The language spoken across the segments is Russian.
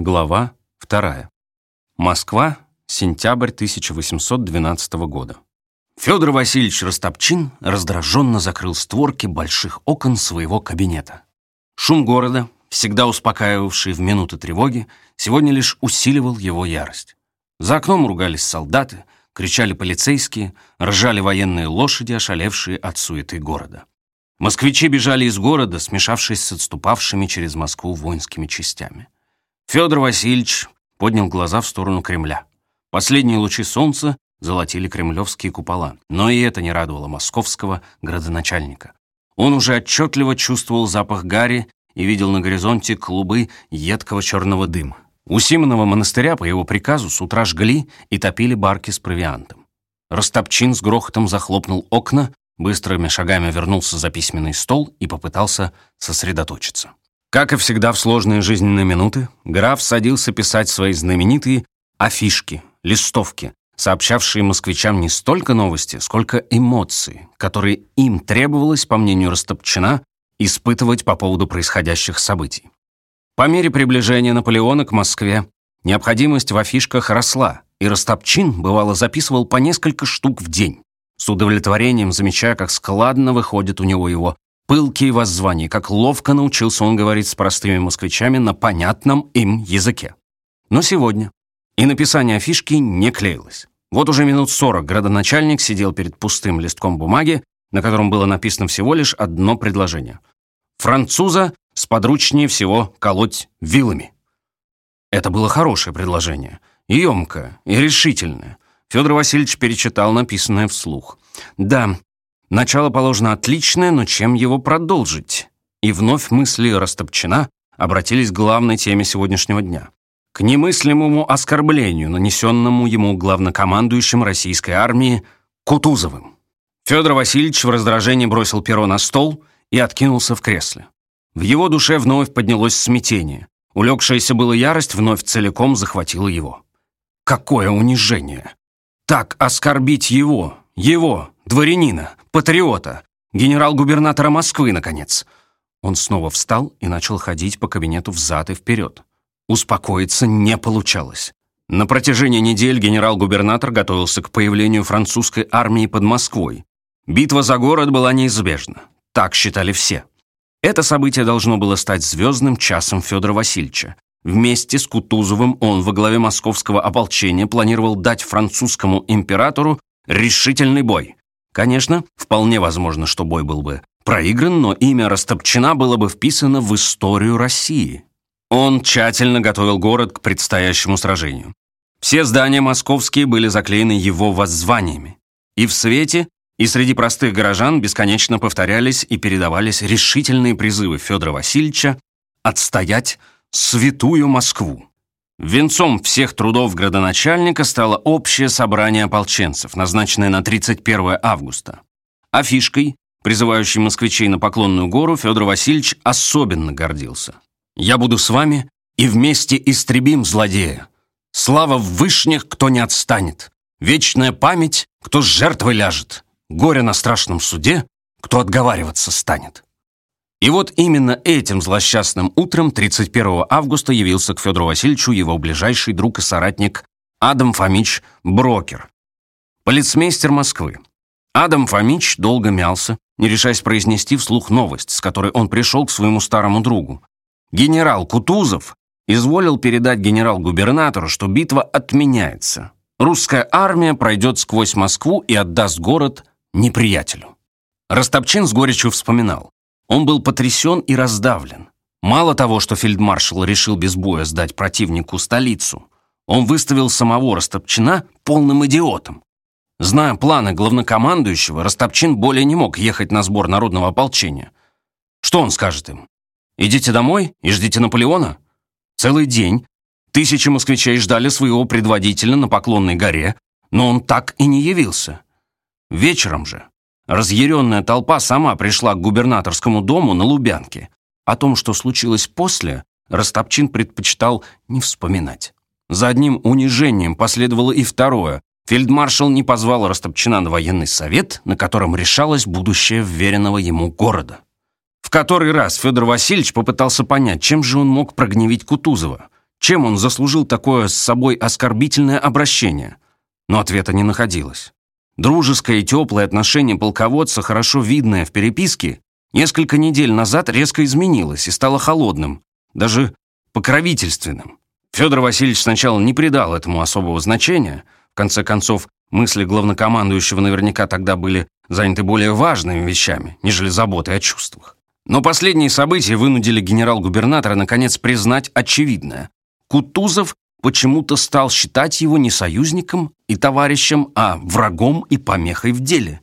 Глава 2. Москва, сентябрь 1812 года. Федор Васильевич Растопчин раздраженно закрыл створки больших окон своего кабинета. Шум города, всегда успокаивавший в минуты тревоги, сегодня лишь усиливал его ярость. За окном ругались солдаты, кричали полицейские, ржали военные лошади, ошалевшие от суеты города. Москвичи бежали из города, смешавшись с отступавшими через Москву воинскими частями. Федор Васильевич поднял глаза в сторону Кремля. Последние лучи солнца золотили кремлевские купола, но и это не радовало московского градоначальника. Он уже отчетливо чувствовал запах гари и видел на горизонте клубы едкого черного дыма. У Симонова монастыря по его приказу с утра жгли и топили барки с провиантом. Растопчин с грохотом захлопнул окна, быстрыми шагами вернулся за письменный стол и попытался сосредоточиться. Как и всегда в сложные жизненные минуты, граф садился писать свои знаменитые афишки, листовки, сообщавшие москвичам не столько новости, сколько эмоции, которые им требовалось, по мнению Растопчина, испытывать по поводу происходящих событий. По мере приближения Наполеона к Москве необходимость в афишках росла, и Растопчин, бывало, записывал по несколько штук в день с удовлетворением замечая, как складно выходит у него его пылкие воззвания, как ловко научился он говорить с простыми москвичами на понятном им языке. Но сегодня и написание афишки не клеилось. Вот уже минут сорок градоначальник сидел перед пустым листком бумаги, на котором было написано всего лишь одно предложение. «Француза сподручнее всего колоть вилами». Это было хорошее предложение, емкое и решительное, Федор Васильевич перечитал написанное вслух. «Да, начало положено отличное, но чем его продолжить?» И вновь мысли Растопчина обратились к главной теме сегодняшнего дня. К немыслимому оскорблению, нанесенному ему главнокомандующим российской армии Кутузовым. Федор Васильевич в раздражении бросил перо на стол и откинулся в кресле. В его душе вновь поднялось смятение. Улегшаяся была ярость вновь целиком захватила его. Какое унижение! так оскорбить его, его, дворянина, патриота, генерал-губернатора Москвы, наконец. Он снова встал и начал ходить по кабинету взад и вперед. Успокоиться не получалось. На протяжении недель генерал-губернатор готовился к появлению французской армии под Москвой. Битва за город была неизбежна. Так считали все. Это событие должно было стать звездным часом Федора Васильевича, Вместе с Кутузовым он во главе московского ополчения планировал дать французскому императору решительный бой. Конечно, вполне возможно, что бой был бы проигран, но имя Растопчина было бы вписано в историю России. Он тщательно готовил город к предстоящему сражению. Все здания московские были заклеены его воззваниями. И в свете, и среди простых горожан бесконечно повторялись и передавались решительные призывы Федора Васильевича отстоять святую Москву. Венцом всех трудов градоначальника стало общее собрание ополченцев, назначенное на 31 августа. Афишкой, призывающей москвичей на Поклонную гору, Федор Васильевич особенно гордился. «Я буду с вами, и вместе истребим злодея. Слава в вышних, кто не отстанет. Вечная память, кто с жертвой ляжет. Горе на страшном суде, кто отговариваться станет». И вот именно этим злосчастным утром 31 августа явился к Федору Васильевичу его ближайший друг и соратник Адам Фомич Брокер, полицмейстер Москвы. Адам Фомич долго мялся, не решаясь произнести вслух новость, с которой он пришел к своему старому другу. Генерал Кутузов изволил передать генерал-губернатору, что битва отменяется. Русская армия пройдет сквозь Москву и отдаст город неприятелю. Растопчин с горечью вспоминал. Он был потрясен и раздавлен. Мало того, что фельдмаршал решил без боя сдать противнику столицу, он выставил самого Растопчина полным идиотом. Зная планы главнокомандующего, Растопчин более не мог ехать на сбор народного ополчения. Что он скажет им? «Идите домой и ждите Наполеона?» Целый день тысячи москвичей ждали своего предводителя на Поклонной горе, но он так и не явился. Вечером же Разъяренная толпа сама пришла к губернаторскому дому на Лубянке. О том, что случилось после, Растопчин предпочитал не вспоминать. За одним унижением последовало и второе. Фельдмаршал не позвал Растопчина на военный совет, на котором решалось будущее вверенного ему города. В который раз Федор Васильевич попытался понять, чем же он мог прогневить Кутузова. Чем он заслужил такое с собой оскорбительное обращение? Но ответа не находилось. Дружеское и теплое отношение полководца, хорошо видное в переписке, несколько недель назад резко изменилось и стало холодным, даже покровительственным. Федор Васильевич сначала не придал этому особого значения. В конце концов, мысли главнокомандующего наверняка тогда были заняты более важными вещами, нежели заботой о чувствах. Но последние события вынудили генерал-губернатора наконец признать очевидное. Кутузов почему-то стал считать его не союзником и товарищем, а врагом и помехой в деле.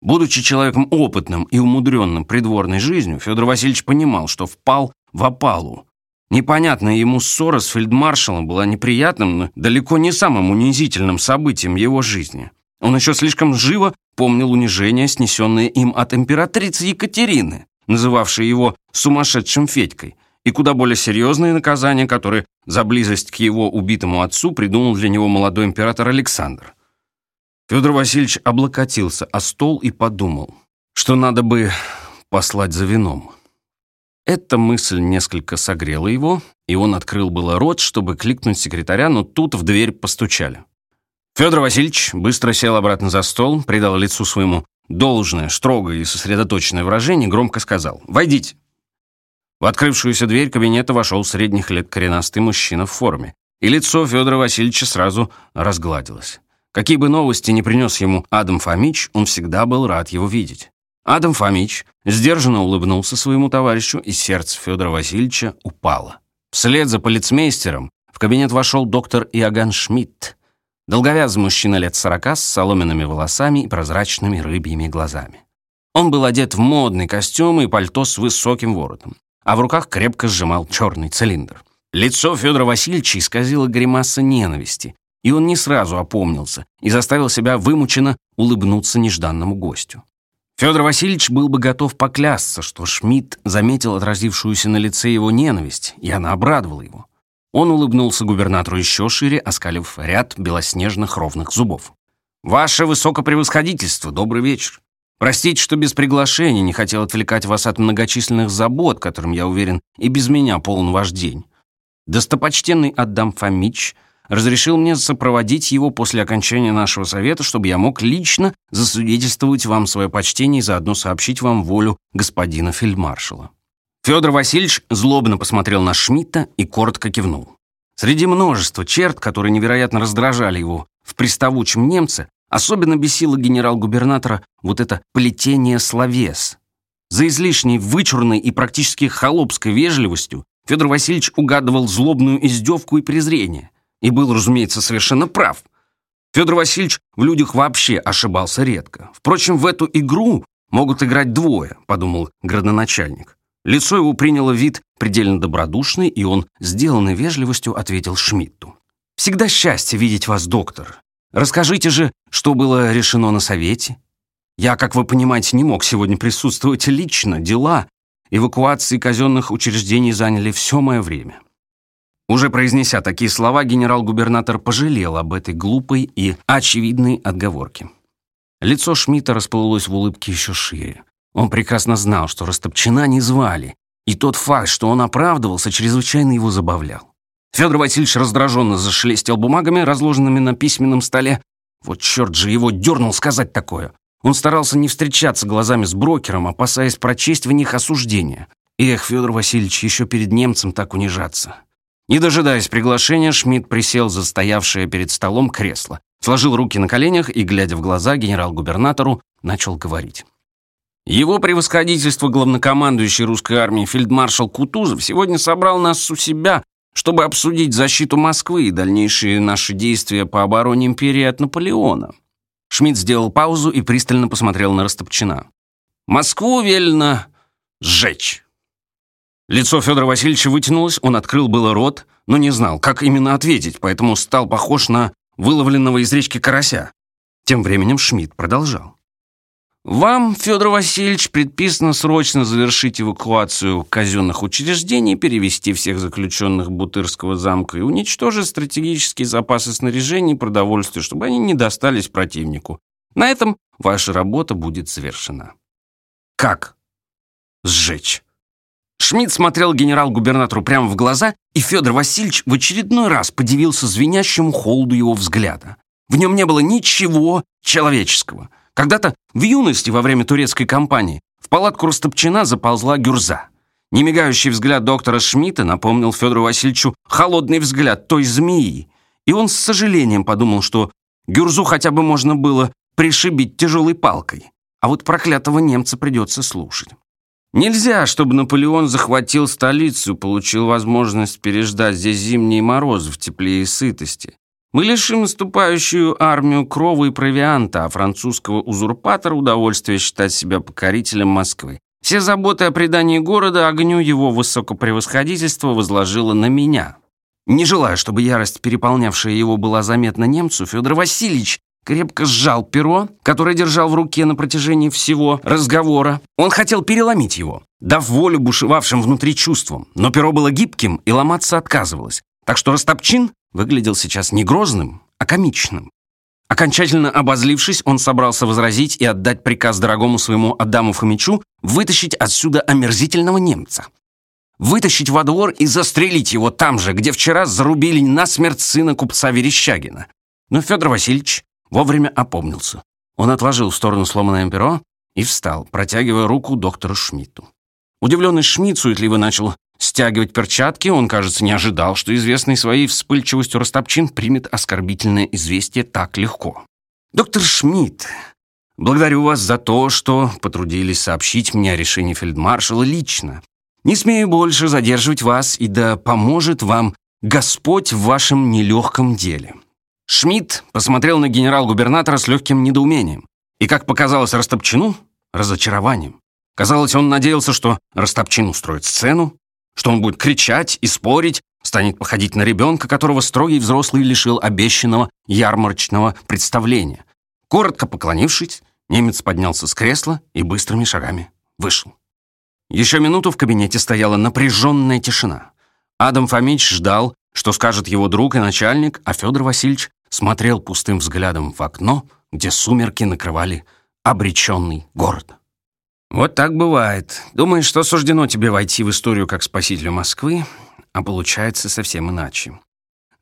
Будучи человеком опытным и умудренным придворной жизнью, Федор Васильевич понимал, что впал в опалу. Непонятная ему ссора с фельдмаршалом была неприятным, но далеко не самым унизительным событием его жизни. Он еще слишком живо помнил унижение, снесенное им от императрицы Екатерины называвший его «сумасшедшим Федькой», и куда более серьезные наказания, которые за близость к его убитому отцу придумал для него молодой император Александр. Федор Васильевич облокотился о стол и подумал, что надо бы послать за вином. Эта мысль несколько согрела его, и он открыл было рот, чтобы кликнуть секретаря, но тут в дверь постучали. Федор Васильевич быстро сел обратно за стол, придал лицу своему должное, строгое и сосредоточенное выражение, громко сказал «Войдите». В открывшуюся дверь кабинета вошел средних лет коренастый мужчина в форме, и лицо Федора Васильевича сразу разгладилось. Какие бы новости не принес ему Адам Фомич, он всегда был рад его видеть. Адам Фомич сдержанно улыбнулся своему товарищу, и сердце Федора Васильевича упало. Вслед за полицмейстером в кабинет вошел доктор Иоганн Шмидт, Долговязый мужчина лет сорока с соломенными волосами и прозрачными рыбьими глазами. Он был одет в модный костюм и пальто с высоким воротом, а в руках крепко сжимал черный цилиндр. Лицо Федора Васильевича исказило гримаса ненависти, и он не сразу опомнился и заставил себя вымученно улыбнуться нежданному гостю. Федор Васильевич был бы готов поклясться, что Шмидт заметил отразившуюся на лице его ненависть, и она обрадовала его. Он улыбнулся губернатору еще шире, оскалив ряд белоснежных ровных зубов. «Ваше высокопревосходительство, добрый вечер. Простите, что без приглашения не хотел отвлекать вас от многочисленных забот, которым, я уверен, и без меня полон ваш день. Достопочтенный Адам Фомич разрешил мне сопроводить его после окончания нашего совета, чтобы я мог лично засвидетельствовать вам свое почтение и заодно сообщить вам волю господина фельдмаршала». Федор Васильевич злобно посмотрел на Шмидта и коротко кивнул. Среди множества черт, которые невероятно раздражали его в приставучем немце, особенно бесило генерал-губернатора вот это плетение словес. За излишней вычурной и практически холопской вежливостью Федор Васильевич угадывал злобную издевку и презрение. И был, разумеется, совершенно прав. Федор Васильевич в людях вообще ошибался редко. Впрочем, в эту игру могут играть двое, подумал градоначальник. Лицо его приняло вид предельно добродушный, и он, сделанной вежливостью, ответил Шмидту. «Всегда счастье видеть вас, доктор. Расскажите же, что было решено на совете? Я, как вы понимаете, не мог сегодня присутствовать лично. Дела эвакуации казенных учреждений заняли все мое время». Уже произнеся такие слова, генерал-губернатор пожалел об этой глупой и очевидной отговорке. Лицо Шмидта расплылось в улыбке еще шире. Он прекрасно знал, что Растопчина не звали, и тот факт, что он оправдывался, чрезвычайно его забавлял. Федор Васильевич раздраженно зашелестел бумагами, разложенными на письменном столе. Вот черт же его дернул сказать такое. Он старался не встречаться глазами с брокером, опасаясь прочесть в них осуждение. Эх, Федор Васильевич, еще перед немцем так унижаться. Не дожидаясь приглашения, Шмидт присел за стоявшее перед столом кресло, сложил руки на коленях и, глядя в глаза генерал-губернатору, начал говорить. Его превосходительство главнокомандующий русской армии фельдмаршал Кутузов сегодня собрал нас у себя, чтобы обсудить защиту Москвы и дальнейшие наши действия по обороне империи от Наполеона. Шмидт сделал паузу и пристально посмотрел на Растопчина. «Москву велено сжечь». Лицо Федора Васильевича вытянулось, он открыл было рот, но не знал, как именно ответить, поэтому стал похож на выловленного из речки карася. Тем временем Шмидт продолжал. Вам, Федор Васильевич, предписано срочно завершить эвакуацию казенных учреждений, перевести всех заключенных Бутырского замка и уничтожить стратегические запасы снаряжения и продовольствия, чтобы они не достались противнику. На этом ваша работа будет завершена. Как? Сжечь. Шмидт смотрел генерал-губернатору прямо в глаза, и Федор Васильевич в очередной раз подивился звенящему холоду его взгляда. В нем не было ничего человеческого. Когда-то в юности, во время турецкой кампании, в палатку Растопчина заползла гюрза. Немигающий взгляд доктора Шмидта напомнил Федору Васильевичу холодный взгляд той змеи, и он с сожалением подумал, что гюрзу хотя бы можно было пришибить тяжелой палкой, а вот проклятого немца придется слушать. Нельзя, чтобы Наполеон захватил столицу, получил возможность переждать здесь зимние морозы в тепле и сытости. Мы лишим наступающую армию крова и провианта, а французского узурпатора удовольствия считать себя покорителем Москвы. Все заботы о предании города огню его высокопревосходительства возложило на меня. Не желая, чтобы ярость, переполнявшая его, была заметна немцу, Федор Васильевич крепко сжал перо, которое держал в руке на протяжении всего разговора. Он хотел переломить его, дав волю бушевавшим внутри чувствам, но перо было гибким и ломаться отказывалось. Так что Растопчин выглядел сейчас не грозным, а комичным. Окончательно обозлившись, он собрался возразить и отдать приказ дорогому своему Адаму Фомичу вытащить отсюда омерзительного немца. Вытащить во двор и застрелить его там же, где вчера зарубили насмерть сына купца Верещагина. Но Федор Васильевич вовремя опомнился. Он отложил в сторону сломанное перо и встал, протягивая руку доктору Шмидту. Удивленный Шмидт суетливо начал стягивать перчатки, он, кажется, не ожидал, что известный своей вспыльчивостью Растопчин примет оскорбительное известие так легко. «Доктор Шмидт, благодарю вас за то, что потрудились сообщить мне о решении фельдмаршала лично. Не смею больше задерживать вас, и да поможет вам Господь в вашем нелегком деле». Шмидт посмотрел на генерал-губернатора с легким недоумением и, как показалось Растопчину, разочарованием. Казалось, он надеялся, что Растопчин устроит сцену, что он будет кричать и спорить, станет походить на ребенка, которого строгий взрослый лишил обещанного ярмарочного представления. Коротко поклонившись, немец поднялся с кресла и быстрыми шагами вышел. Еще минуту в кабинете стояла напряженная тишина. Адам Фомич ждал, что скажет его друг и начальник, а Федор Васильевич смотрел пустым взглядом в окно, где сумерки накрывали обреченный город. Вот так бывает. Думаешь, что суждено тебе войти в историю как спасителю Москвы, а получается совсем иначе.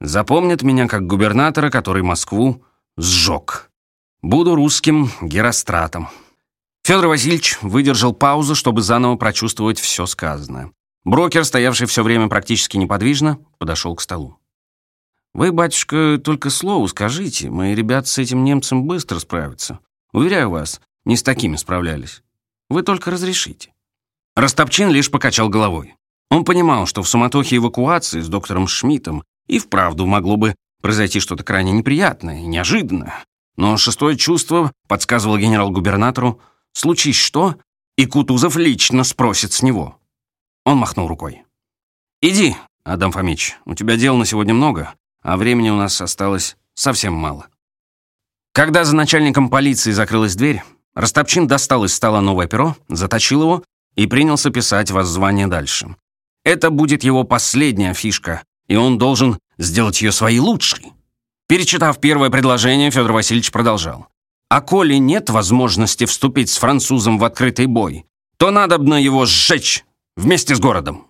Запомнят меня как губернатора, который Москву сжег. Буду русским Геростратом. Федор Васильевич выдержал паузу, чтобы заново прочувствовать все сказанное. Брокер, стоявший все время практически неподвижно, подошел к столу. «Вы, батюшка, только слово скажите. Мои ребята с этим немцем быстро справятся. Уверяю вас, не с такими справлялись. Вы только разрешите». Растопчин лишь покачал головой. Он понимал, что в суматохе эвакуации с доктором Шмидтом и вправду могло бы произойти что-то крайне неприятное и неожиданное. Но шестое чувство подсказывало генерал-губернатору, случись что, и Кутузов лично спросит с него. Он махнул рукой. «Иди, Адам Фомич, у тебя дел на сегодня много, а времени у нас осталось совсем мало». Когда за начальником полиции закрылась дверь, Растопчин достал из стола новое перо, заточил его и принялся писать воззвание дальше. Это будет его последняя фишка, и он должен сделать ее своей лучшей. Перечитав первое предложение, Федор Васильевич продолжал. «А коли нет возможности вступить с французом в открытый бой, то надобно его сжечь вместе с городом».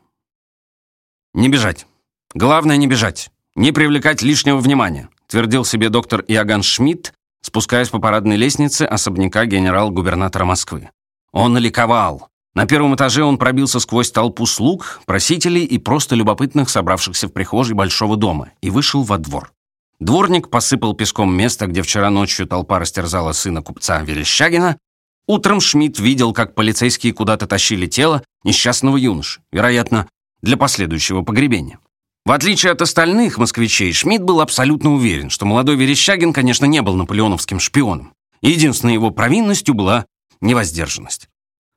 «Не бежать. Главное, не бежать. Не привлекать лишнего внимания», твердил себе доктор Иоганн Шмидт, спускаясь по парадной лестнице особняка генерал-губернатора Москвы. Он ликовал. На первом этаже он пробился сквозь толпу слуг, просителей и просто любопытных, собравшихся в прихожей большого дома, и вышел во двор. Дворник посыпал песком место, где вчера ночью толпа растерзала сына купца Верещагина. Утром Шмидт видел, как полицейские куда-то тащили тело несчастного юноши, вероятно, для последующего погребения. В отличие от остальных москвичей, Шмидт был абсолютно уверен, что молодой Верещагин, конечно, не был наполеоновским шпионом. Единственной его провинностью была невоздержанность.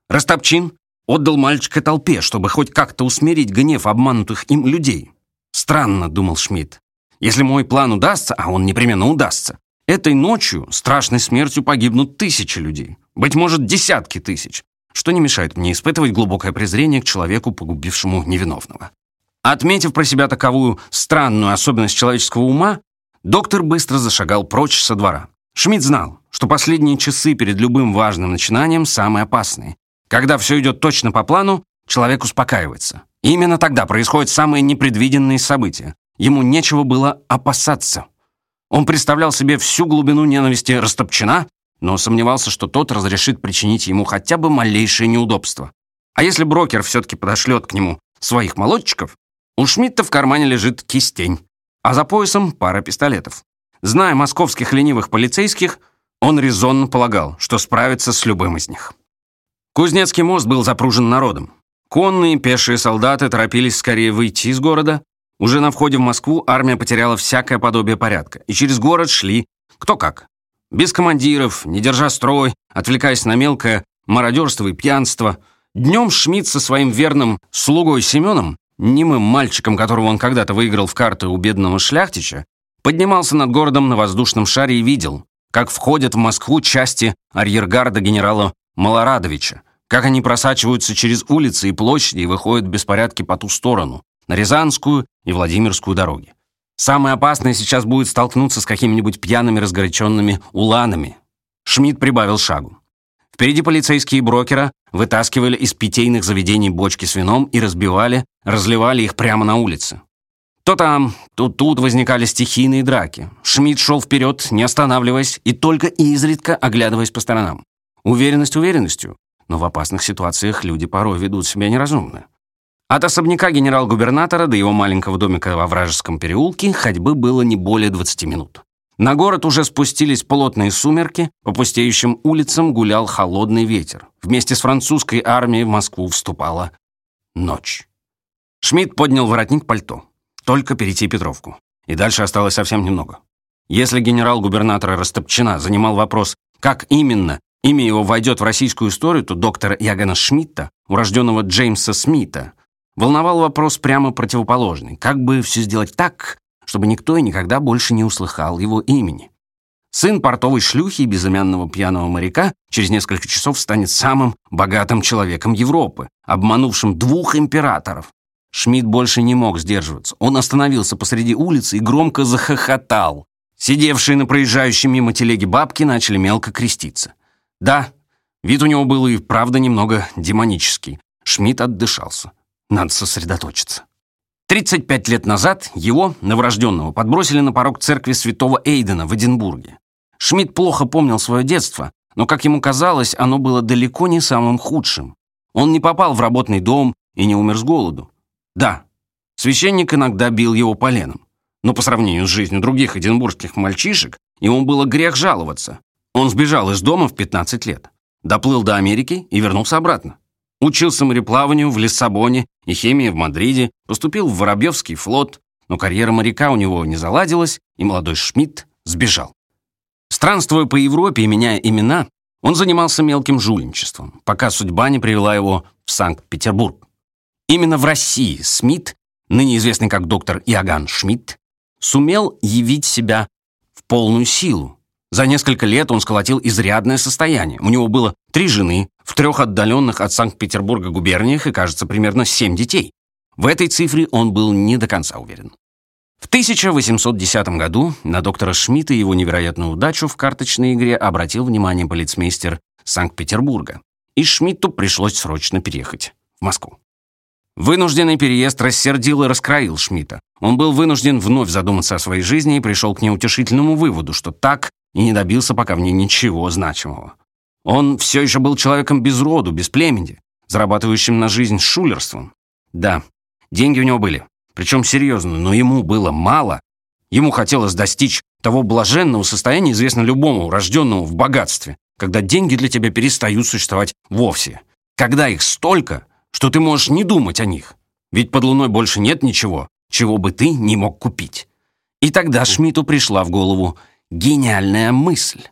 Растопчин отдал мальчика толпе, чтобы хоть как-то усмирить гнев обманутых им людей. «Странно», — думал Шмидт. «Если мой план удастся, а он непременно удастся, этой ночью страшной смертью погибнут тысячи людей, быть может, десятки тысяч, что не мешает мне испытывать глубокое презрение к человеку, погубившему невиновного». Отметив про себя таковую странную особенность человеческого ума, доктор быстро зашагал прочь со двора. Шмидт знал, что последние часы перед любым важным начинанием самые опасные. Когда все идет точно по плану, человек успокаивается. И именно тогда происходят самые непредвиденные события. Ему нечего было опасаться. Он представлял себе всю глубину ненависти Растопчина, но сомневался, что тот разрешит причинить ему хотя бы малейшее неудобство. А если брокер все-таки подошлет к нему своих молодчиков, у Шмидта в кармане лежит кистень, а за поясом пара пистолетов. Зная московских ленивых полицейских, он резонно полагал, что справится с любым из них. Кузнецкий мост был запружен народом. Конные, пешие солдаты торопились скорее выйти из города. Уже на входе в Москву армия потеряла всякое подобие порядка, и через город шли кто как. Без командиров, не держа строй, отвлекаясь на мелкое мародерство и пьянство. Днем Шмидт со своим верным слугой Семеном, немым мальчиком, которого он когда-то выиграл в карты у бедного шляхтича, поднимался над городом на воздушном шаре и видел, как входят в Москву части арьергарда генерала Малорадовича, как они просачиваются через улицы и площади и выходят в беспорядке по ту сторону, на Рязанскую и Владимирскую дороги. Самое опасное сейчас будет столкнуться с какими-нибудь пьяными разгоряченными уланами. Шмидт прибавил шагу. Впереди полицейские брокера вытаскивали из питейных заведений бочки с вином и разбивали, разливали их прямо на улице. То там, то тут возникали стихийные драки. Шмидт шел вперед, не останавливаясь, и только изредка оглядываясь по сторонам. Уверенность уверенностью, но в опасных ситуациях люди порой ведут себя неразумно. От особняка генерал-губернатора до его маленького домика во вражеском переулке ходьбы было не более 20 минут. На город уже спустились плотные сумерки, по пустеющим улицам гулял холодный ветер. Вместе с французской армией в Москву вступала ночь. Шмидт поднял воротник пальто. Только перейти Петровку. И дальше осталось совсем немного. Если генерал-губернатора Растопчина занимал вопрос, как именно имя его войдет в российскую историю, то доктора Ягана Шмидта, урожденного Джеймса Смита, волновал вопрос прямо противоположный. Как бы все сделать так, чтобы никто и никогда больше не услыхал его имени? Сын портовой шлюхи и безымянного пьяного моряка через несколько часов станет самым богатым человеком Европы, обманувшим двух императоров, Шмидт больше не мог сдерживаться. Он остановился посреди улицы и громко захохотал. Сидевшие на проезжающей мимо телеги бабки начали мелко креститься. Да, вид у него был и правда немного демонический. Шмидт отдышался. Надо сосредоточиться. 35 лет назад его, новорожденного, подбросили на порог церкви святого Эйдена в Эдинбурге. Шмидт плохо помнил свое детство, но, как ему казалось, оно было далеко не самым худшим. Он не попал в работный дом и не умер с голоду. Да, священник иногда бил его поленом. Но по сравнению с жизнью других эдинбургских мальчишек, ему было грех жаловаться. Он сбежал из дома в 15 лет, доплыл до Америки и вернулся обратно. Учился мореплаванию в Лиссабоне и химии в Мадриде, поступил в Воробьевский флот, но карьера моряка у него не заладилась, и молодой Шмидт сбежал. Странствуя по Европе и меняя имена, он занимался мелким жульничеством, пока судьба не привела его в Санкт-Петербург. Именно в России Смит, ныне известный как доктор Иоганн Шмидт, сумел явить себя в полную силу. За несколько лет он сколотил изрядное состояние. У него было три жены, в трех отдаленных от Санкт-Петербурга губерниях и, кажется, примерно семь детей. В этой цифре он был не до конца уверен. В 1810 году на доктора Шмидта и его невероятную удачу в карточной игре обратил внимание полицмейстер Санкт-Петербурга, и Шмидту пришлось срочно переехать в Москву. Вынужденный переезд рассердил и раскроил Шмидта. Он был вынужден вновь задуматься о своей жизни и пришел к неутешительному выводу, что так и не добился пока в ней ничего значимого. Он все еще был человеком без роду, без племени, зарабатывающим на жизнь шулерством. Да, деньги у него были, причем серьезно, но ему было мало. Ему хотелось достичь того блаженного состояния, известно любому, рожденному в богатстве, когда деньги для тебя перестают существовать вовсе. Когда их столько, что ты можешь не думать о них. Ведь под луной больше нет ничего, чего бы ты не мог купить. И тогда Шмидту пришла в голову гениальная мысль.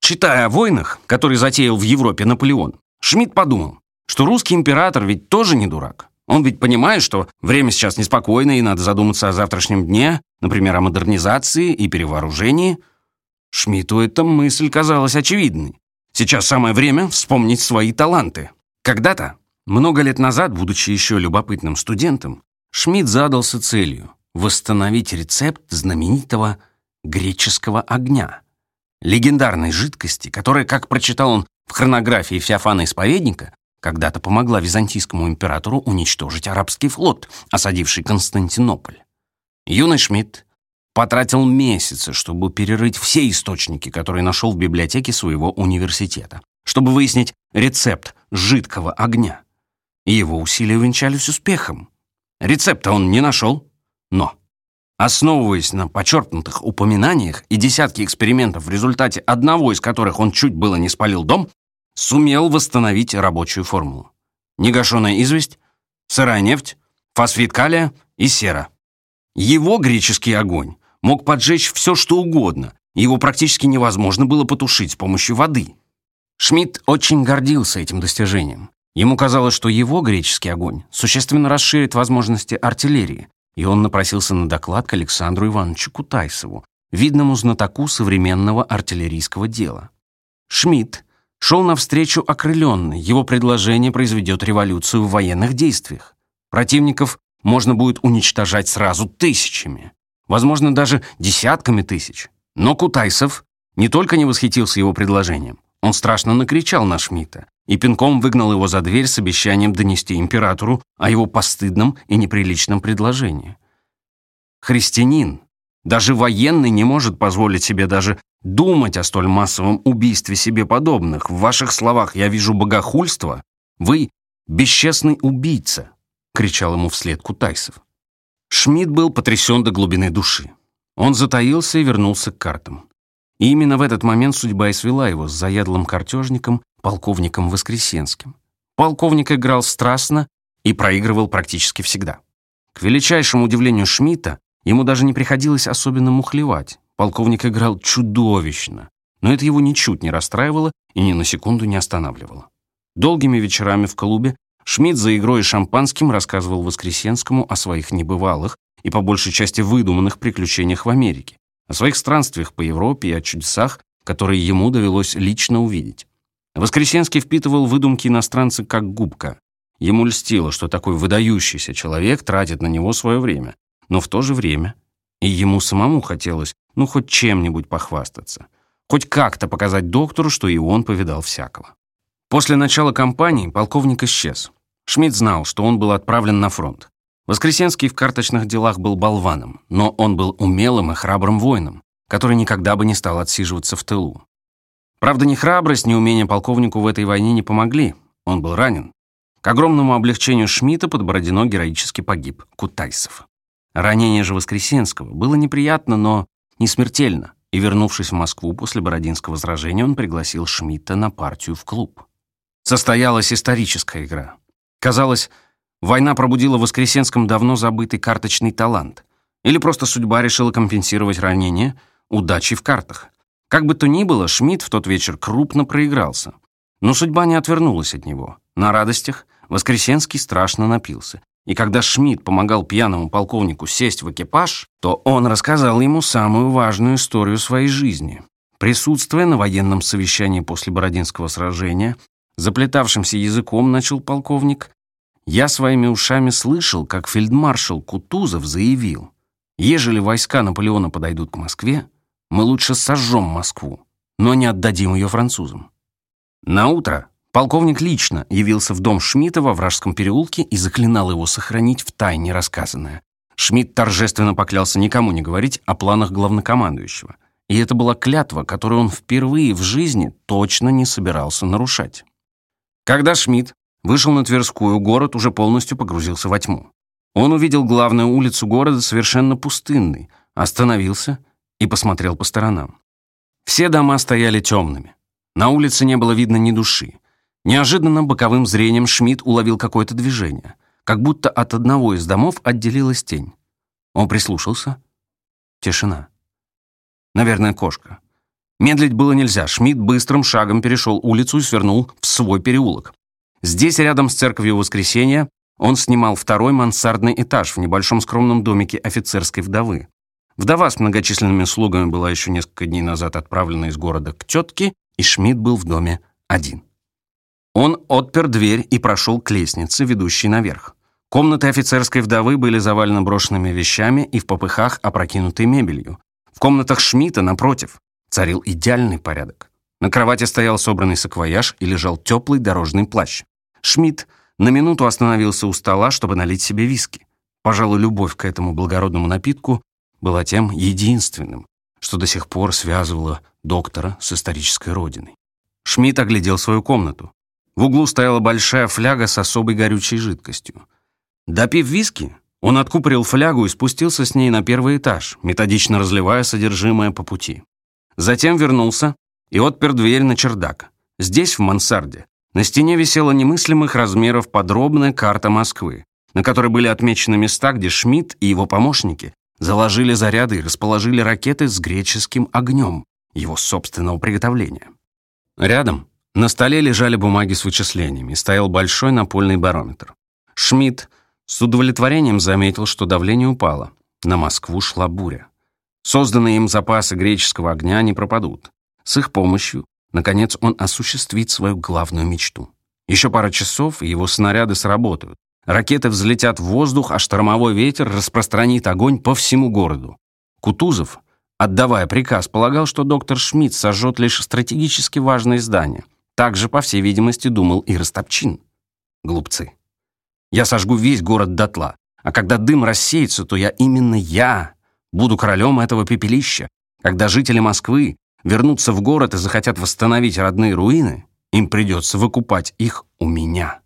Читая о войнах, которые затеял в Европе Наполеон, Шмидт подумал, что русский император ведь тоже не дурак. Он ведь понимает, что время сейчас неспокойное и надо задуматься о завтрашнем дне, например, о модернизации и перевооружении. Шмидту эта мысль казалась очевидной. Сейчас самое время вспомнить свои таланты. Когда-то много лет назад, будучи еще любопытным студентом, Шмидт задался целью восстановить рецепт знаменитого греческого огня, легендарной жидкости, которая, как прочитал он в хронографии Феофана Исповедника, когда-то помогла византийскому императору уничтожить арабский флот, осадивший Константинополь. Юный Шмидт потратил месяцы, чтобы перерыть все источники, которые нашел в библиотеке своего университета, чтобы выяснить рецепт жидкого огня. Его усилия увенчались успехом. Рецепта он не нашел, но, основываясь на почерпнутых упоминаниях и десятки экспериментов, в результате одного из которых он чуть было не спалил дом, сумел восстановить рабочую формулу. Негашенная известь, сырая нефть, фосфит калия и сера. Его греческий огонь мог поджечь все, что угодно, его практически невозможно было потушить с помощью воды. Шмидт очень гордился этим достижением. Ему казалось, что его греческий огонь существенно расширит возможности артиллерии, и он напросился на доклад к Александру Ивановичу Кутайсову, видному знатоку современного артиллерийского дела. Шмидт шел навстречу окрыленный, его предложение произведет революцию в военных действиях. Противников можно будет уничтожать сразу тысячами, возможно, даже десятками тысяч. Но Кутайсов не только не восхитился его предложением, он страшно накричал на Шмидта и пинком выгнал его за дверь с обещанием донести императору о его постыдном и неприличном предложении. Христианин, даже военный не может позволить себе даже думать о столь массовом убийстве себе подобных. В ваших словах я вижу богохульство. Вы бесчестный убийца, кричал ему вслед Кутайсов. Шмидт был потрясен до глубины души. Он затаился и вернулся к картам. И именно в этот момент судьба и свела его с заядлым картежником, полковником Воскресенским. Полковник играл страстно и проигрывал практически всегда. К величайшему удивлению Шмидта, ему даже не приходилось особенно мухлевать. Полковник играл чудовищно, но это его ничуть не расстраивало и ни на секунду не останавливало. Долгими вечерами в клубе Шмидт за игрой и шампанским рассказывал Воскресенскому о своих небывалых и по большей части выдуманных приключениях в Америке, о своих странствиях по Европе и о чудесах, которые ему довелось лично увидеть. Воскресенский впитывал выдумки иностранца как губка. Ему льстило, что такой выдающийся человек тратит на него свое время, но в то же время и ему самому хотелось ну хоть чем-нибудь похвастаться. Хоть как-то показать доктору, что и он повидал всякого. После начала кампании полковник исчез. Шмидт знал, что он был отправлен на фронт. Воскресенский в карточных делах был болваном, но он был умелым и храбрым воином, который никогда бы не стал отсиживаться в тылу. Правда, ни храбрость, ни умение полковнику в этой войне не помогли. Он был ранен. К огромному облегчению Шмидта под Бородино героически погиб Кутайсов. Ранение же Воскресенского было неприятно, но не смертельно, и, вернувшись в Москву после Бородинского сражения, он пригласил Шмидта на партию в клуб. Состоялась историческая игра. Казалось, война пробудила в Воскресенском давно забытый карточный талант. Или просто судьба решила компенсировать ранение удачей в картах. Как бы то ни было, Шмидт в тот вечер крупно проигрался. Но судьба не отвернулась от него. На радостях Воскресенский страшно напился и когда Шмидт помогал пьяному полковнику сесть в экипаж, то он рассказал ему самую важную историю своей жизни. Присутствуя на военном совещании после Бородинского сражения, заплетавшимся языком начал полковник, я своими ушами слышал, как фельдмаршал Кутузов заявил, ежели войска Наполеона подойдут к Москве, мы лучше сожжем Москву, но не отдадим ее французам. На утро Полковник лично явился в дом Шмидта во Вражском переулке и заклинал его сохранить в тайне рассказанное. Шмидт торжественно поклялся никому не говорить о планах главнокомандующего. И это была клятва, которую он впервые в жизни точно не собирался нарушать. Когда Шмидт вышел на Тверскую, город уже полностью погрузился во тьму. Он увидел главную улицу города совершенно пустынной, остановился и посмотрел по сторонам. Все дома стояли темными. На улице не было видно ни души. Неожиданно боковым зрением Шмидт уловил какое-то движение, как будто от одного из домов отделилась тень. Он прислушался. Тишина. Наверное, кошка. Медлить было нельзя. Шмидт быстрым шагом перешел улицу и свернул в свой переулок. Здесь, рядом с церковью Воскресения, он снимал второй мансардный этаж в небольшом скромном домике офицерской вдовы. Вдова с многочисленными слугами была еще несколько дней назад отправлена из города к тетке, и Шмидт был в доме один. Он отпер дверь и прошел к лестнице, ведущей наверх. Комнаты офицерской вдовы были завалены брошенными вещами и в попыхах опрокинутой мебелью. В комнатах Шмидта, напротив, царил идеальный порядок. На кровати стоял собранный саквояж и лежал теплый дорожный плащ. Шмидт на минуту остановился у стола, чтобы налить себе виски. Пожалуй, любовь к этому благородному напитку была тем единственным, что до сих пор связывало доктора с исторической родиной. Шмидт оглядел свою комнату. В углу стояла большая фляга с особой горючей жидкостью. Допив виски, он откупорил флягу и спустился с ней на первый этаж, методично разливая содержимое по пути. Затем вернулся и отпер дверь на чердак. Здесь, в мансарде, на стене висела немыслимых размеров подробная карта Москвы, на которой были отмечены места, где Шмидт и его помощники заложили заряды и расположили ракеты с греческим огнем, его собственного приготовления. Рядом на столе лежали бумаги с вычислениями, стоял большой напольный барометр. Шмидт с удовлетворением заметил, что давление упало. На Москву шла буря. Созданные им запасы греческого огня не пропадут. С их помощью, наконец, он осуществит свою главную мечту. Еще пара часов, и его снаряды сработают. Ракеты взлетят в воздух, а штормовой ветер распространит огонь по всему городу. Кутузов, отдавая приказ, полагал, что доктор Шмидт сожжет лишь стратегически важные здания. Так же, по всей видимости, думал и Ростопчин. Глупцы. Я сожгу весь город дотла, а когда дым рассеется, то я именно я буду королем этого пепелища. Когда жители Москвы вернутся в город и захотят восстановить родные руины, им придется выкупать их у меня.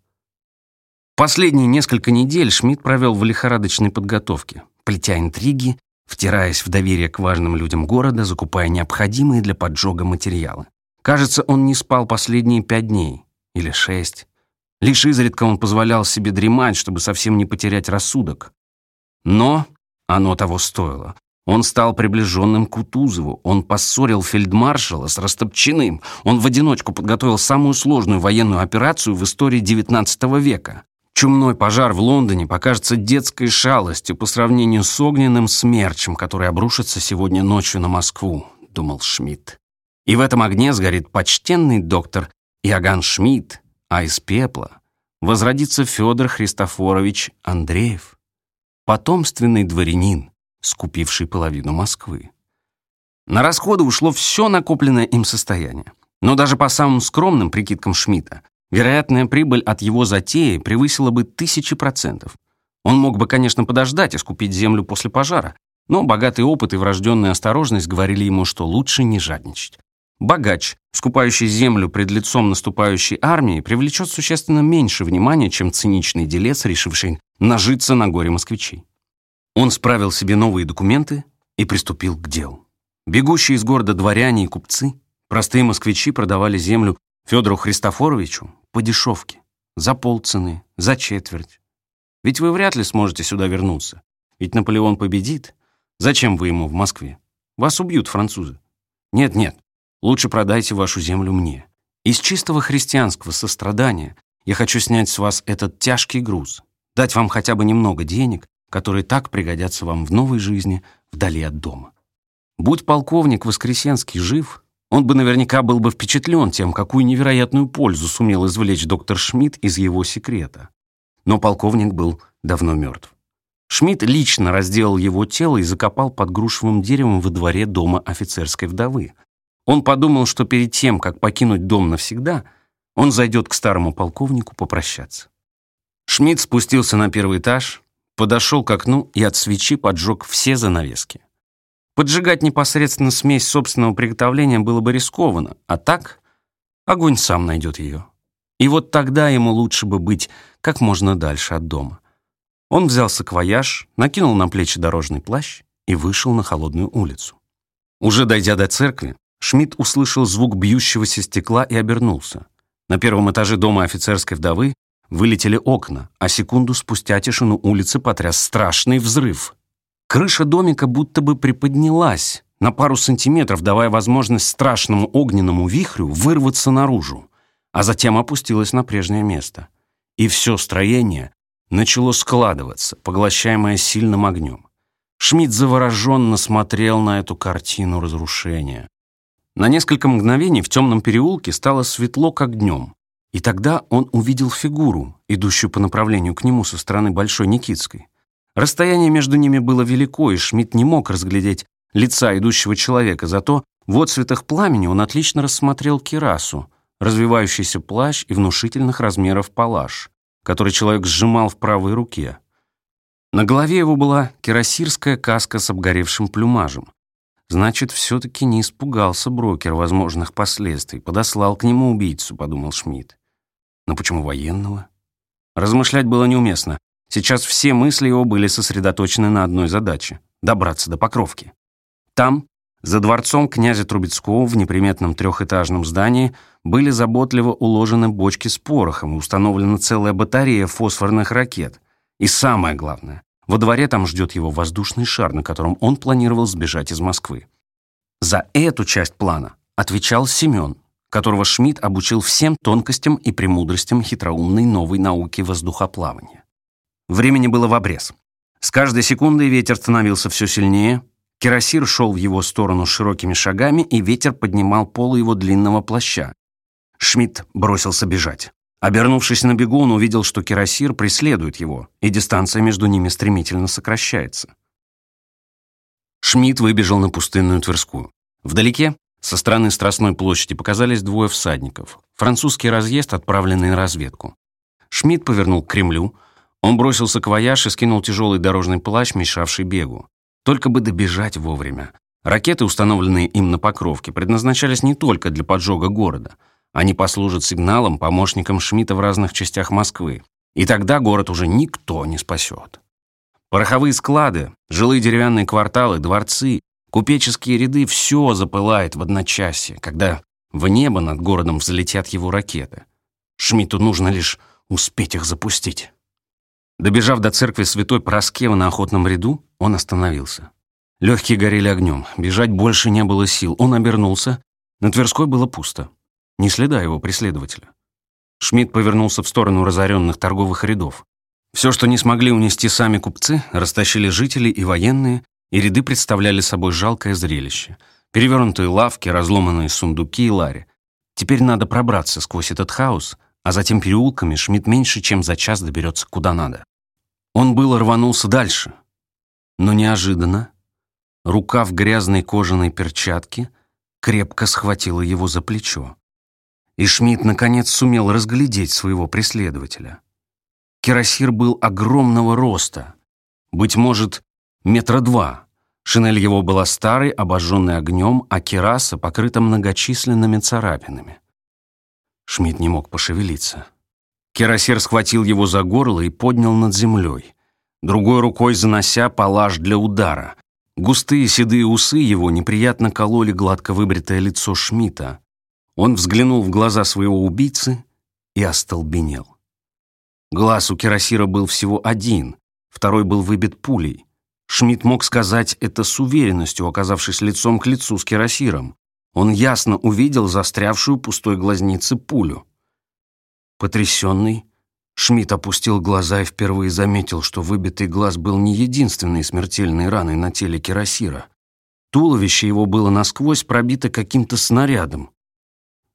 Последние несколько недель Шмидт провел в лихорадочной подготовке, плетя интриги, втираясь в доверие к важным людям города, закупая необходимые для поджога материалы. Кажется, он не спал последние пять дней или шесть. Лишь изредка он позволял себе дремать, чтобы совсем не потерять рассудок. Но оно того стоило. Он стал приближенным к Кутузову, он поссорил фельдмаршала с Растопчиным, он в одиночку подготовил самую сложную военную операцию в истории XIX века. Чумной пожар в Лондоне покажется детской шалостью по сравнению с огненным смерчем, который обрушится сегодня ночью на Москву, думал Шмидт. И в этом огне сгорит почтенный доктор Иоганн Шмидт, а из пепла возродится Федор Христофорович Андреев, потомственный дворянин, скупивший половину Москвы. На расходы ушло все накопленное им состояние. Но даже по самым скромным прикидкам Шмидта Вероятная прибыль от его затеи превысила бы тысячи процентов. Он мог бы, конечно, подождать и скупить землю после пожара, но богатый опыт и врожденная осторожность говорили ему, что лучше не жадничать. Богач, скупающий землю пред лицом наступающей армии, привлечет существенно меньше внимания, чем циничный делец, решивший нажиться на горе москвичей. Он справил себе новые документы и приступил к делу. Бегущие из города дворяне и купцы, простые москвичи продавали землю Федору Христофоровичу по дешевке, за полцены, за четверть. Ведь вы вряд ли сможете сюда вернуться. Ведь Наполеон победит. Зачем вы ему в Москве? Вас убьют французы. Нет-нет, лучше продайте вашу землю мне. Из чистого христианского сострадания я хочу снять с вас этот тяжкий груз, дать вам хотя бы немного денег, которые так пригодятся вам в новой жизни вдали от дома. Будь полковник Воскресенский жив, он бы наверняка был бы впечатлен тем, какую невероятную пользу сумел извлечь доктор Шмидт из его секрета. Но полковник был давно мертв. Шмидт лично разделал его тело и закопал под грушевым деревом во дворе дома офицерской вдовы. Он подумал, что перед тем, как покинуть дом навсегда, он зайдет к старому полковнику попрощаться. Шмидт спустился на первый этаж, подошел к окну и от свечи поджег все занавески. Поджигать непосредственно смесь собственного приготовления было бы рискованно, а так огонь сам найдет ее. И вот тогда ему лучше бы быть как можно дальше от дома. Он взял саквояж, накинул на плечи дорожный плащ и вышел на холодную улицу. Уже дойдя до церкви, Шмидт услышал звук бьющегося стекла и обернулся. На первом этаже дома офицерской вдовы вылетели окна, а секунду спустя тишину улицы потряс страшный взрыв. Крыша домика будто бы приподнялась на пару сантиметров, давая возможность страшному огненному вихрю вырваться наружу, а затем опустилась на прежнее место. И все строение начало складываться, поглощаемое сильным огнем. Шмидт завороженно смотрел на эту картину разрушения. На несколько мгновений в темном переулке стало светло, как днем. И тогда он увидел фигуру, идущую по направлению к нему со стороны Большой Никитской. Расстояние между ними было велико, и Шмидт не мог разглядеть лица идущего человека, зато в отцветах пламени он отлично рассмотрел кирасу, развивающийся плащ и внушительных размеров палаш, который человек сжимал в правой руке. На голове его была кирасирская каска с обгоревшим плюмажем. Значит, все-таки не испугался брокер возможных последствий, подослал к нему убийцу, подумал Шмидт. Но почему военного? Размышлять было неуместно. Сейчас все мысли его были сосредоточены на одной задаче — добраться до Покровки. Там, за дворцом князя Трубецкого в неприметном трехэтажном здании были заботливо уложены бочки с порохом и установлена целая батарея фосфорных ракет. И самое главное, во дворе там ждет его воздушный шар, на котором он планировал сбежать из Москвы. За эту часть плана отвечал Семен, которого Шмидт обучил всем тонкостям и премудростям хитроумной новой науки воздухоплавания. Времени было в обрез. С каждой секундой ветер становился все сильнее, Кирасир шел в его сторону широкими шагами, и ветер поднимал полу его длинного плаща. Шмидт бросился бежать. Обернувшись на бегу, он увидел, что Кирасир преследует его, и дистанция между ними стремительно сокращается. Шмидт выбежал на пустынную Тверскую. Вдалеке, со стороны Страстной площади, показались двое всадников. Французский разъезд, отправленный на разведку. Шмидт повернул к Кремлю. Он бросился к вояж и скинул тяжелый дорожный плащ, мешавший бегу. Только бы добежать вовремя. Ракеты, установленные им на покровке, предназначались не только для поджога города. Они послужат сигналом помощникам Шмидта в разных частях Москвы. И тогда город уже никто не спасет. Пороховые склады, жилые деревянные кварталы, дворцы, купеческие ряды — все запылает в одночасье, когда в небо над городом взлетят его ракеты. Шмидту нужно лишь успеть их запустить. Добежав до церкви святой Параскевы на охотном ряду, он остановился. Легкие горели огнем, бежать больше не было сил. Он обернулся. На Тверской было пусто. Ни следа его преследователя. Шмидт повернулся в сторону разоренных торговых рядов. Все, что не смогли унести сами купцы, растащили жители и военные, и ряды представляли собой жалкое зрелище. Перевернутые лавки, разломанные сундуки и лари. Теперь надо пробраться сквозь этот хаос, а затем переулками Шмидт меньше, чем за час доберется куда надо. Он было рванулся дальше, но неожиданно рука в грязной кожаной перчатке крепко схватила его за плечо. И Шмидт наконец сумел разглядеть своего преследователя. Кирасир был огромного роста, быть может, метра два. Шинель его была старой, обожженной огнем, а кераса покрыта многочисленными царапинами. Шмидт не мог пошевелиться. Керосер схватил его за горло и поднял над землей, другой рукой занося палаш для удара. Густые седые усы его неприятно кололи гладко выбритое лицо Шмидта. Он взглянул в глаза своего убийцы и остолбенел. Глаз у Кирасира был всего один, второй был выбит пулей. Шмидт мог сказать это с уверенностью, оказавшись лицом к лицу с Кирасиром. Он ясно увидел застрявшую пустой глазнице пулю. Потрясенный, Шмидт опустил глаза и впервые заметил, что выбитый глаз был не единственной смертельной раной на теле Кирасира. Туловище его было насквозь пробито каким-то снарядом.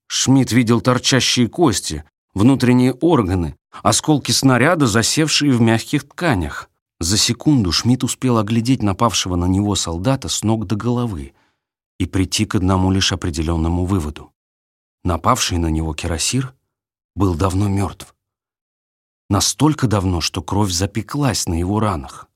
Шмидт видел торчащие кости, внутренние органы, осколки снаряда, засевшие в мягких тканях. За секунду Шмидт успел оглядеть напавшего на него солдата с ног до головы и прийти к одному лишь определенному выводу. Напавший на него кирасир был давно мертв. Настолько давно, что кровь запеклась на его ранах.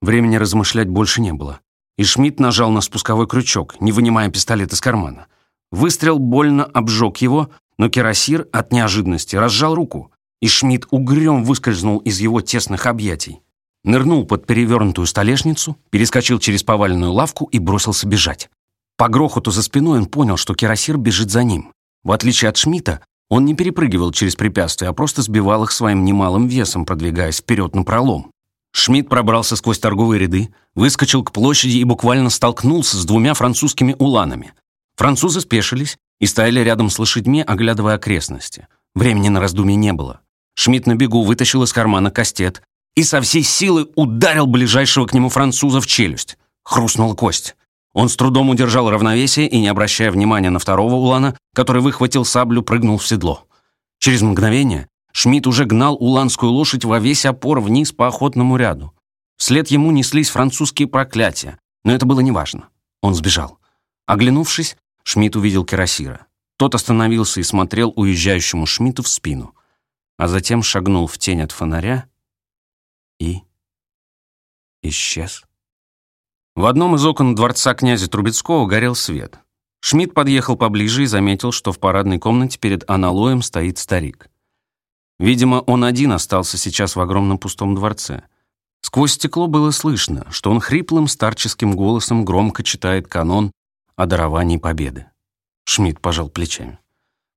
Времени размышлять больше не было. И Шмидт нажал на спусковой крючок, не вынимая пистолет из кармана. Выстрел больно обжег его, но Кирасир от неожиданности разжал руку, и Шмидт угрём выскользнул из его тесных объятий. Нырнул под перевернутую столешницу, перескочил через поваленную лавку и бросился бежать. По грохоту за спиной он понял, что Кирасир бежит за ним. В отличие от Шмидта, он не перепрыгивал через препятствия, а просто сбивал их своим немалым весом, продвигаясь вперед на пролом. Шмидт пробрался сквозь торговые ряды, выскочил к площади и буквально столкнулся с двумя французскими уланами. Французы спешились и стояли рядом с лошадьми, оглядывая окрестности. Времени на раздумье не было. Шмидт на бегу вытащил из кармана кастет и со всей силы ударил ближайшего к нему француза в челюсть. Хрустнула кость. Он с трудом удержал равновесие и, не обращая внимания на второго улана, который выхватил саблю, прыгнул в седло. Через мгновение Шмидт уже гнал уланскую лошадь во весь опор вниз по охотному ряду. Вслед ему неслись французские проклятия, но это было неважно. Он сбежал. Оглянувшись, Шмидт увидел Кирасира. Тот остановился и смотрел уезжающему Шмидту в спину, а затем шагнул в тень от фонаря и исчез. В одном из окон дворца князя Трубецкого горел свет. Шмидт подъехал поближе и заметил, что в парадной комнате перед аналоем стоит старик. Видимо, он один остался сейчас в огромном пустом дворце. Сквозь стекло было слышно, что он хриплым старческим голосом громко читает канон о даровании победы. Шмидт пожал плечами.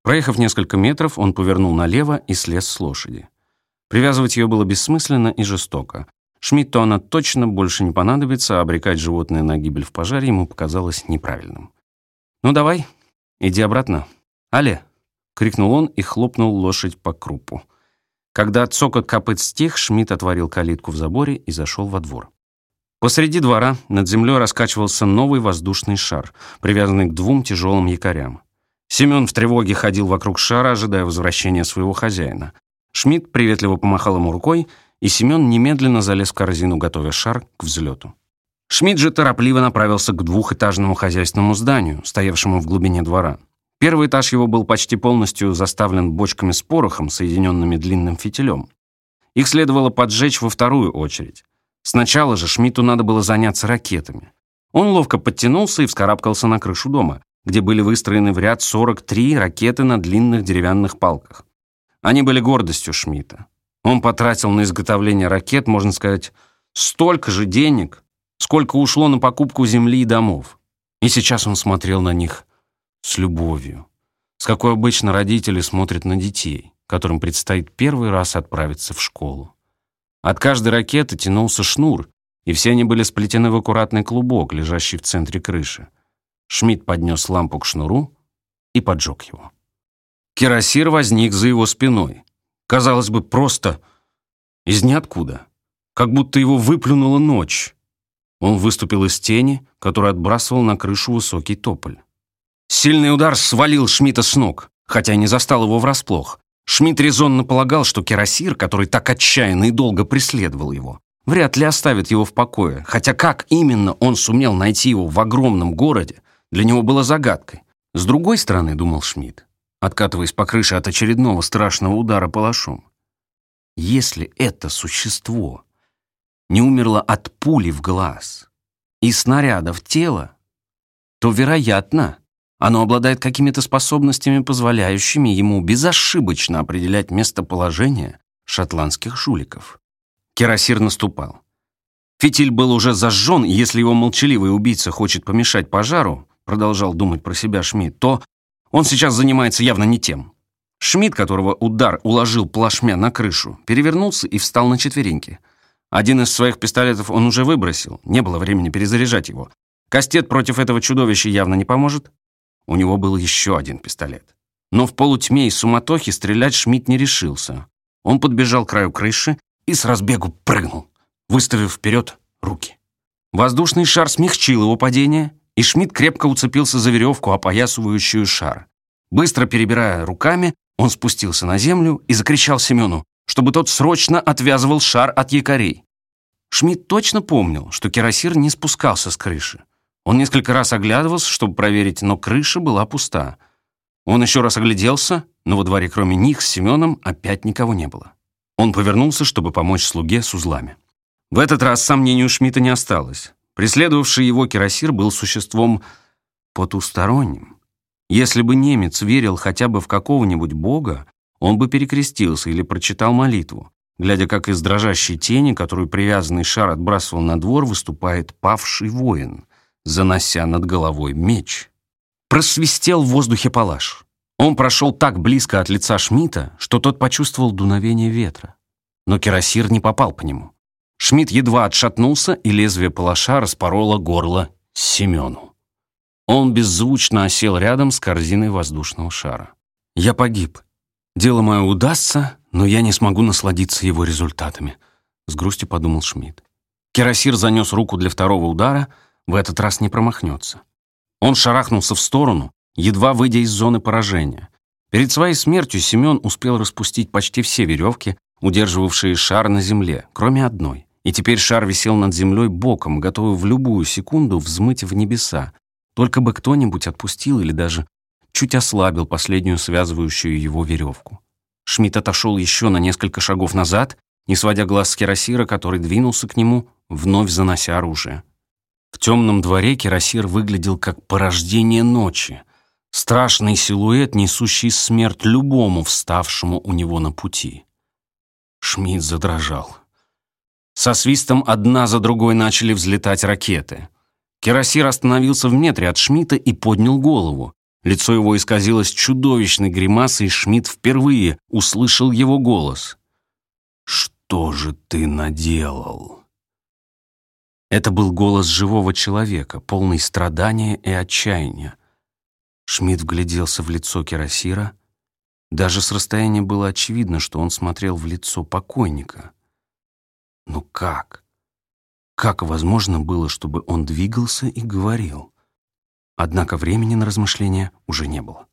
Проехав несколько метров, он повернул налево и слез с лошади. Привязывать ее было бессмысленно и жестоко. Шмидту она точно больше не понадобится, а обрекать животное на гибель в пожаре ему показалось неправильным. «Ну давай, иди обратно. Але!» — крикнул он и хлопнул лошадь по крупу. Когда цокот копыт стих, Шмидт отворил калитку в заборе и зашел во двор. Посреди двора над землей раскачивался новый воздушный шар, привязанный к двум тяжелым якорям. Семен в тревоге ходил вокруг шара, ожидая возвращения своего хозяина. Шмидт приветливо помахал ему рукой, и Семен немедленно залез в корзину, готовя шар к взлету. Шмидт же торопливо направился к двухэтажному хозяйственному зданию, стоявшему в глубине двора. Первый этаж его был почти полностью заставлен бочками с порохом, соединенными длинным фитилем. Их следовало поджечь во вторую очередь. Сначала же Шмидту надо было заняться ракетами. Он ловко подтянулся и вскарабкался на крышу дома, где были выстроены в ряд 43 ракеты на длинных деревянных палках. Они были гордостью Шмидта. Он потратил на изготовление ракет, можно сказать, столько же денег, сколько ушло на покупку земли и домов. И сейчас он смотрел на них с любовью, с какой обычно родители смотрят на детей, которым предстоит первый раз отправиться в школу. От каждой ракеты тянулся шнур, и все они были сплетены в аккуратный клубок, лежащий в центре крыши. Шмидт поднес лампу к шнуру и поджег его. Кирасир возник за его спиной. Казалось бы, просто из ниоткуда, как будто его выплюнула ночь. Он выступил из тени, которую отбрасывал на крышу высокий тополь. Сильный удар свалил Шмидта с ног, хотя и не застал его врасплох. Шмидт резонно полагал, что Кирасир, который так отчаянно и долго преследовал его, вряд ли оставит его в покое, хотя как именно он сумел найти его в огромном городе, для него было загадкой. С другой стороны, думал Шмидт, откатываясь по крыше от очередного страшного удара палашом, если это существо не умерло от пули в глаз и снаряда в тело, то, вероятно, оно обладает какими-то способностями, позволяющими ему безошибочно определять местоположение шотландских жуликов. Керосир наступал. Фитиль был уже зажжен, и если его молчаливый убийца хочет помешать пожару, продолжал думать про себя Шмидт, то он сейчас занимается явно не тем. Шмидт, которого удар уложил плашмя на крышу, перевернулся и встал на четвереньки. Один из своих пистолетов он уже выбросил, не было времени перезаряжать его. Кастет против этого чудовища явно не поможет. У него был еще один пистолет. Но в полутьме и суматохе стрелять Шмидт не решился. Он подбежал к краю крыши и с разбегу прыгнул, выставив вперед руки. Воздушный шар смягчил его падение, и Шмидт крепко уцепился за веревку, опоясывающую шар. Быстро перебирая руками, он спустился на землю и закричал Семену, чтобы тот срочно отвязывал шар от якорей. Шмидт точно помнил, что Кирасир не спускался с крыши. Он несколько раз оглядывался, чтобы проверить, но крыша была пуста. Он еще раз огляделся, но во дворе кроме них с Семеном опять никого не было. Он повернулся, чтобы помочь слуге с узлами. В этот раз сомнений у Шмидта не осталось. Преследовавший его кирасир был существом потусторонним. Если бы немец верил хотя бы в какого-нибудь бога, он бы перекрестился или прочитал молитву, глядя, как из дрожащей тени, которую привязанный шар отбрасывал на двор, выступает павший воин — занося над головой меч. Просвистел в воздухе палаш. Он прошел так близко от лица Шмидта, что тот почувствовал дуновение ветра. Но кирасир не попал по нему. Шмидт едва отшатнулся, и лезвие палаша распороло горло Семену. Он беззвучно осел рядом с корзиной воздушного шара. «Я погиб. Дело мое удастся, но я не смогу насладиться его результатами», — с грустью подумал Шмидт. Кирасир занес руку для второго удара — в этот раз не промахнется. Он шарахнулся в сторону, едва выйдя из зоны поражения. Перед своей смертью Семен успел распустить почти все веревки, удерживавшие шар на земле, кроме одной. И теперь шар висел над землей боком, готовый в любую секунду взмыть в небеса. Только бы кто-нибудь отпустил или даже чуть ослабил последнюю связывающую его веревку. Шмидт отошел еще на несколько шагов назад, не сводя глаз с Кирасира, который двинулся к нему, вновь занося оружие. В темном дворе Кирасир выглядел как порождение ночи, страшный силуэт, несущий смерть любому вставшему у него на пути. Шмидт задрожал. Со свистом одна за другой начали взлетать ракеты. Кирасир остановился в метре от Шмидта и поднял голову. Лицо его исказилось чудовищной гримасой, и Шмидт впервые услышал его голос. «Что же ты наделал?» Это был голос живого человека, полный страдания и отчаяния. Шмидт вгляделся в лицо Кирасира. Даже с расстояния было очевидно, что он смотрел в лицо покойника. Но как? Как возможно было, чтобы он двигался и говорил? Однако времени на размышления уже не было.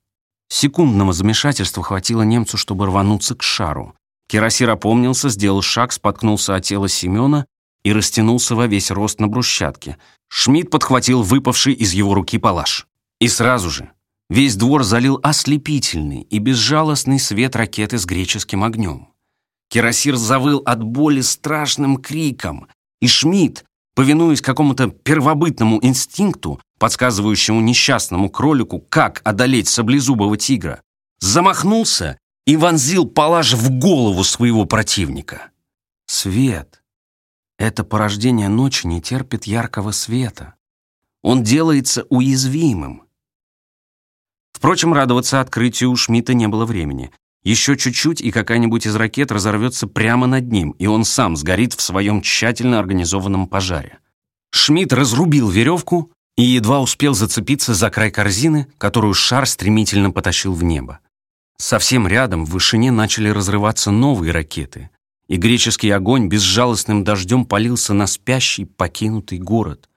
Секундного замешательства хватило немцу, чтобы рвануться к шару. Кирасир опомнился, сделал шаг, споткнулся от тела Семена и растянулся во весь рост на брусчатке. Шмидт подхватил выпавший из его руки палаш. И сразу же весь двор залил ослепительный и безжалостный свет ракеты с греческим огнем. Кирасир завыл от боли страшным криком, и Шмидт, повинуясь какому-то первобытному инстинкту, подсказывающему несчастному кролику, как одолеть саблезубого тигра, замахнулся и вонзил палаш в голову своего противника. Свет. Это порождение ночи не терпит яркого света. Он делается уязвимым. Впрочем, радоваться открытию у Шмидта не было времени. Еще чуть-чуть, и какая-нибудь из ракет разорвется прямо над ним, и он сам сгорит в своем тщательно организованном пожаре. Шмидт разрубил веревку и едва успел зацепиться за край корзины, которую шар стремительно потащил в небо. Совсем рядом в вышине начали разрываться новые ракеты, и греческий огонь безжалостным дождем полился на спящий, покинутый город.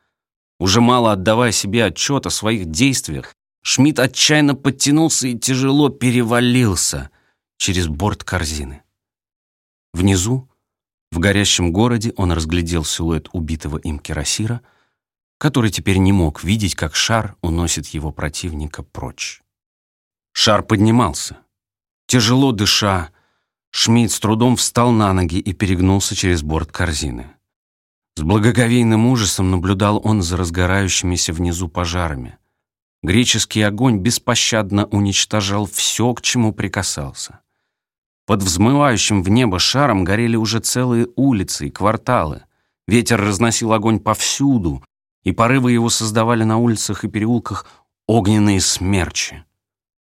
Уже мало отдавая себе отчет о своих действиях, Шмидт отчаянно подтянулся и тяжело перевалился, через борт корзины. Внизу, в горящем городе, он разглядел силуэт убитого им кирасира, который теперь не мог видеть, как шар уносит его противника прочь. Шар поднимался. Тяжело дыша, Шмидт с трудом встал на ноги и перегнулся через борт корзины. С благоговейным ужасом наблюдал он за разгорающимися внизу пожарами. Греческий огонь беспощадно уничтожал все, к чему прикасался. Под взмывающим в небо шаром горели уже целые улицы и кварталы. Ветер разносил огонь повсюду, и порывы его создавали на улицах и переулках огненные смерчи.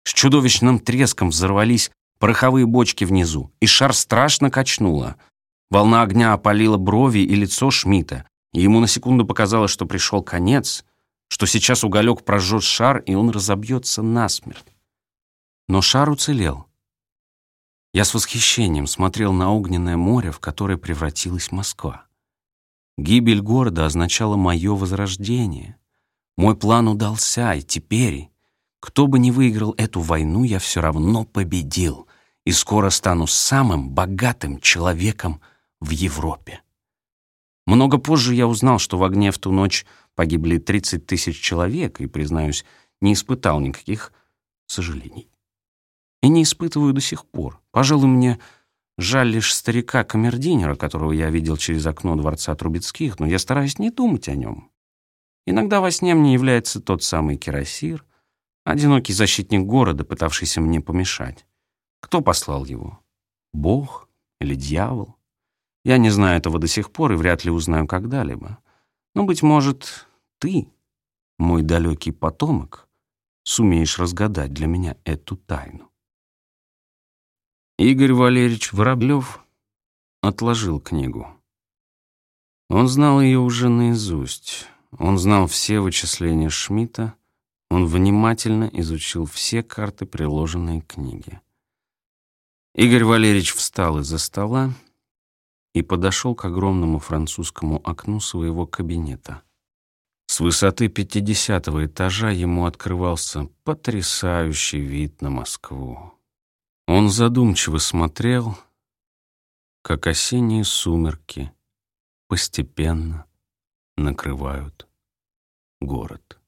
С чудовищным треском взорвались пороховые бочки внизу, и шар страшно качнуло. Волна огня опалила брови и лицо Шмидта, и ему на секунду показалось, что пришел конец, что сейчас уголек прожжет шар, и он разобьется насмерть. Но шар уцелел. Я с восхищением смотрел на огненное море, в которое превратилась Москва. Гибель города означала мое возрождение. Мой план удался, и теперь, кто бы ни выиграл эту войну, я все равно победил и скоро стану самым богатым человеком в Европе. Много позже я узнал, что в огне в ту ночь погибли 30 тысяч человек, и, признаюсь, не испытал никаких сожалений. И не испытываю до сих пор. Пожалуй, мне жаль лишь старика-камердинера, которого я видел через окно дворца Трубецких, но я стараюсь не думать о нем. Иногда во сне мне является тот самый Кирасир, одинокий защитник города, пытавшийся мне помешать. Кто послал его? Бог или дьявол? Я не знаю этого до сих пор и вряд ли узнаю когда-либо. Но, быть может, ты, мой далекий потомок, сумеешь разгадать для меня эту тайну. Игорь Валерьевич Воробьев отложил книгу. Он знал ее уже наизусть. Он знал все вычисления Шмидта. Он внимательно изучил все карты, приложенные к книге. Игорь Валерьевич встал из-за стола и подошел к огромному французскому окну своего кабинета. С высоты пятидесятого этажа ему открывался потрясающий вид на Москву. Он задумчиво смотрел, как осенние сумерки постепенно накрывают город.